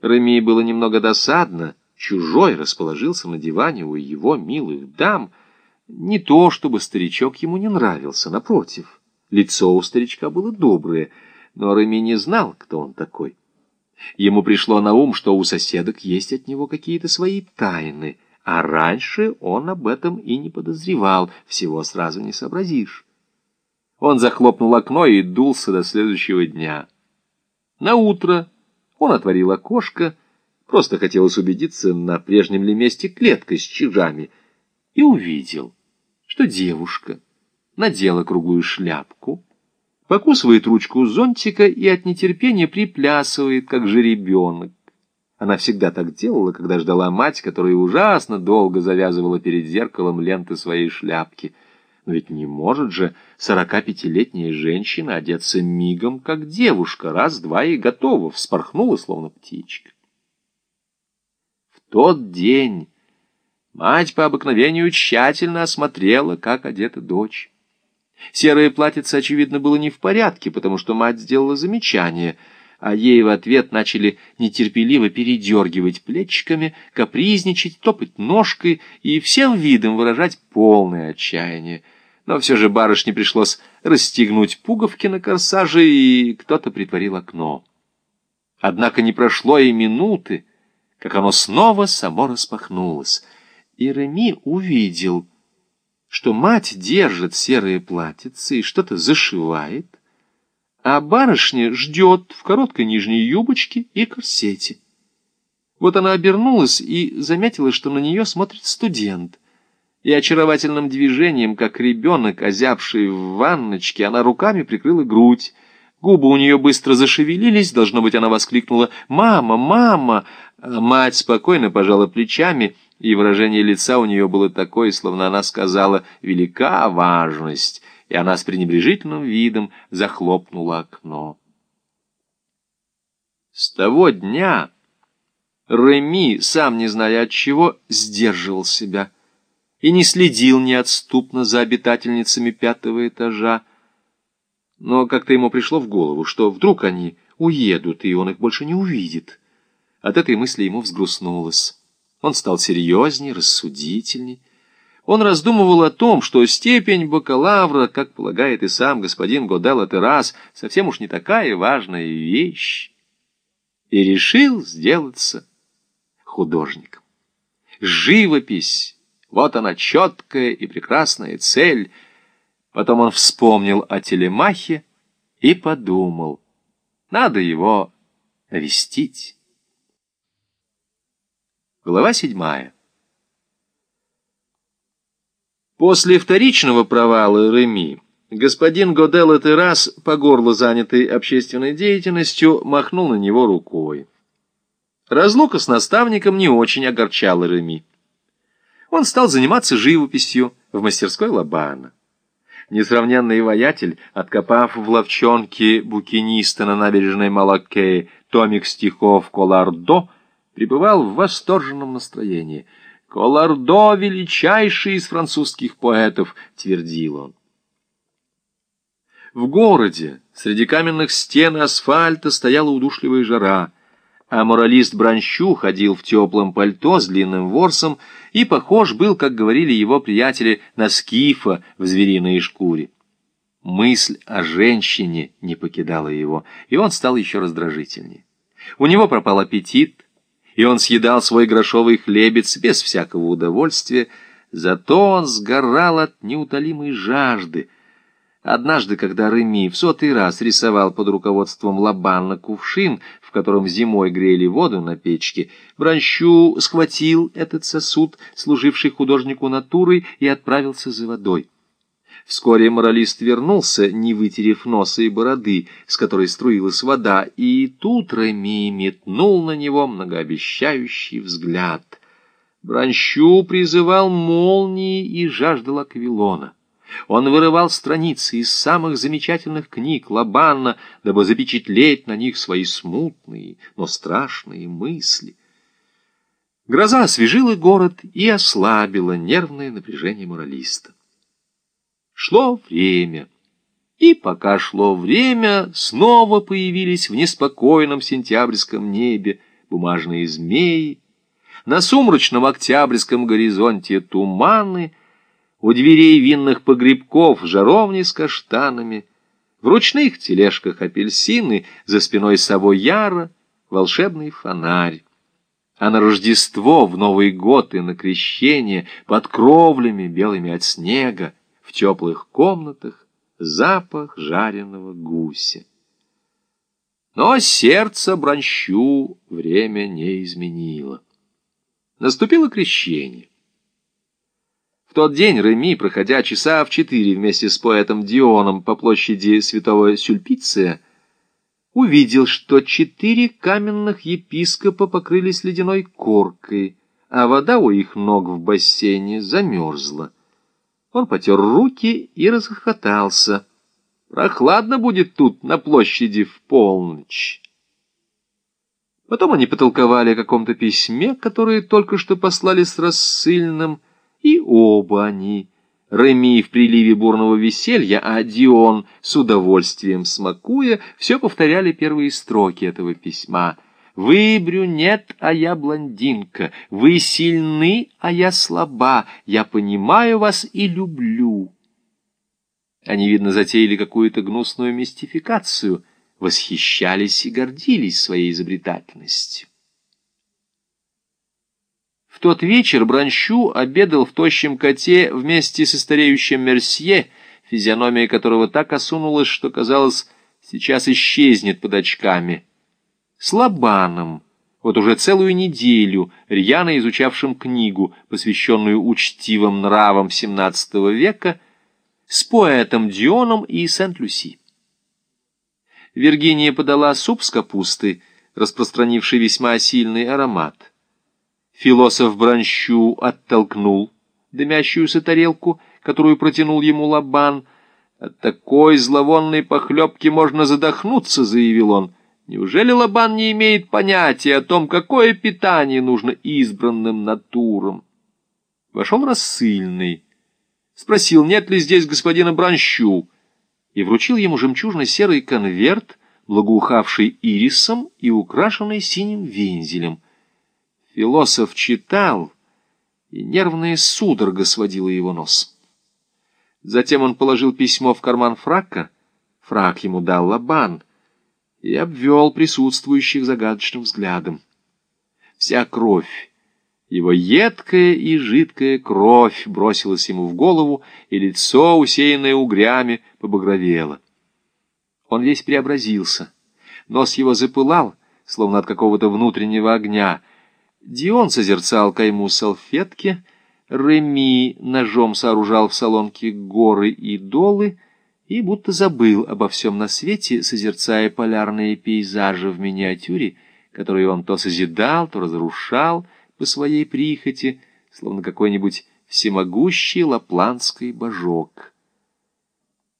Реми было немного досадно, чужой расположился на диване у его милых дам. Не то, чтобы старичок ему не нравился, напротив. Лицо у старичка было доброе, но Реми не знал, кто он такой. Ему пришло на ум, что у соседок есть от него какие-то свои тайны, а раньше он об этом и не подозревал, всего сразу не сообразишь. Он захлопнул окно и дулся до следующего дня. На утро он отворил окошко, просто хотелось убедиться, на прежнем ли месте клетка с чижами, и увидел, что девушка надела круглую шляпку, покусывает ручку зонтика и от нетерпения приплясывает, как жеребенок. Она всегда так делала, когда ждала мать, которая ужасно долго завязывала перед зеркалом ленты своей шляпки. Но ведь не может же сорокапятилетняя женщина одеться мигом, как девушка, раз-два и готова, вспорхнула, словно птичка. В тот день мать по обыкновению тщательно осмотрела, как одета дочь. Серое платьице, очевидно, было не в порядке, потому что мать сделала замечание, а ей в ответ начали нетерпеливо передергивать плечиками, капризничать, топать ножкой и всем видом выражать полное отчаяние. Но все же барышне пришлось расстегнуть пуговки на корсаже, и кто-то притворил окно. Однако не прошло и минуты, как оно снова само распахнулось, и Реми увидел — что мать держит серые платьице и что-то зашивает, а барышня ждет в короткой нижней юбочке и корсете. Вот она обернулась и заметила, что на нее смотрит студент. И очаровательным движением, как ребенок, озябший в ванночке, она руками прикрыла грудь. Губы у нее быстро зашевелились, должно быть, она воскликнула «Мама! Мама!» а Мать спокойно пожала плечами — и выражение лица у нее было такое, словно она сказала «велика важность», и она с пренебрежительным видом захлопнула окно. С того дня Реми, сам не зная от чего, сдерживал себя и не следил неотступно за обитательницами пятого этажа. Но как-то ему пришло в голову, что вдруг они уедут, и он их больше не увидит. От этой мысли ему взгрустнулось. Он стал серьезней, рассудительней. Он раздумывал о том, что степень бакалавра, как полагает и сам господин Годелла Террас, совсем уж не такая важная вещь. И решил сделаться художником. Живопись — вот она четкая и прекрасная цель. Потом он вспомнил о телемахе и подумал, надо его навестить. Глава седьмая. После вторичного провала Реми господин Годелло Террас, по горло занятый общественной деятельностью, махнул на него рукой. Разлука с наставником не очень огорчала Реми. Он стал заниматься живописью в мастерской Лабана. Несравненный воятель, откопав в ловчонке букиниста на набережной Малакке томик стихов Колардо, пребывал в восторженном настроении. «Колардо — величайший из французских поэтов», — твердил он. В городе среди каменных стен и асфальта стояла удушливая жара, а моралист Бранщу ходил в теплом пальто с длинным ворсом и похож был, как говорили его приятели, на скифа в звериной шкуре. Мысль о женщине не покидала его, и он стал еще раздражительнее. У него пропал аппетит, и он съедал свой грошовый хлебец без всякого удовольствия, зато он сгорал от неутолимой жажды. Однажды, когда Реми в сотый раз рисовал под руководством Лабана кувшин, в котором зимой грели воду на печке, Бранщу схватил этот сосуд, служивший художнику натурой, и отправился за водой. Вскоре моралист вернулся, не вытерев носа и бороды, с которой струилась вода, и тут Реми метнул на него многообещающий взгляд. Бранщу призывал молнии и жаждал аквилона. Он вырывал страницы из самых замечательных книг Лабанна, дабы запечатлеть на них свои смутные, но страшные мысли. Гроза освежила город и ослабила нервное напряжение моралиста. Шло время. И пока шло время, снова появились в неспокойном сентябрьском небе бумажные змеи, на сумрачном октябрьском горизонте туманы, у дверей винных погребков жаровни с каштанами, в ручных тележках апельсины, за спиной савояра волшебный фонарь. А на Рождество, в Новый год и на Крещение под кровлями, белыми от снега, в теплых комнатах запах жареного гуся. Но сердце бронщу время не изменило. Наступило крещение. В тот день Реми, проходя часа в четыре вместе с поэтом Дионом по площади святого Сюльпиция, увидел, что четыре каменных епископа покрылись ледяной коркой, а вода у их ног в бассейне замерзла. Он потер руки и расхохотался. Прохладно будет тут, на площади, в полночь. Потом они потолковали о каком-то письме, которое только что послали с рассыльным, и оба они, Реми в приливе бурного веселья, а Дион с удовольствием смакуя, все повторяли первые строки этого письма. «Вы брюнет, а я блондинка, вы сильны, а я слаба, я понимаю вас и люблю». Они, видно, затеяли какую-то гнусную мистификацию — восхищались и гордились своей изобретательностью. Тот вечер Бранщу обедал в тощем коте вместе со стареющим Мерсье, физиономия которого так осунулась, что, казалось, сейчас исчезнет под очками. С Лобаном, вот уже целую неделю, рьяно изучавшим книгу, посвященную учтивым нравам XVII века, с поэтом Дионом и Сент-Люси. Виргиния подала суп с капустой, распространивший весьма сильный аромат. Философ Бранщу оттолкнул дымящуюся тарелку, которую протянул ему Лабан. «От такой зловонной похлебки можно задохнуться», — заявил он. «Неужели Лабан не имеет понятия о том, какое питание нужно избранным натурам?» Вошел рассыльный. Спросил, нет ли здесь господина Бранщу и вручил ему жемчужно-серый конверт, благоухавший ирисом и украшенный синим вензелем. Философ читал, и нервная судорога сводила его нос. Затем он положил письмо в карман фрака, фрак ему дал лабан, и обвел присутствующих загадочным взглядом. Вся кровь его едкая и жидкая кровь бросилась ему в голову, и лицо, усеянное угрями, побагровело. Он весь преобразился. Нос его запылал, словно от какого-то внутреннего огня. Дион созерцал кайму салфетки, Реми ножом сооружал в салонке горы и долы, и будто забыл обо всем на свете, созерцая полярные пейзажи в миниатюре, которые он то созидал, то разрушал, по своей прихоти, словно какой-нибудь всемогущий лапландский божок.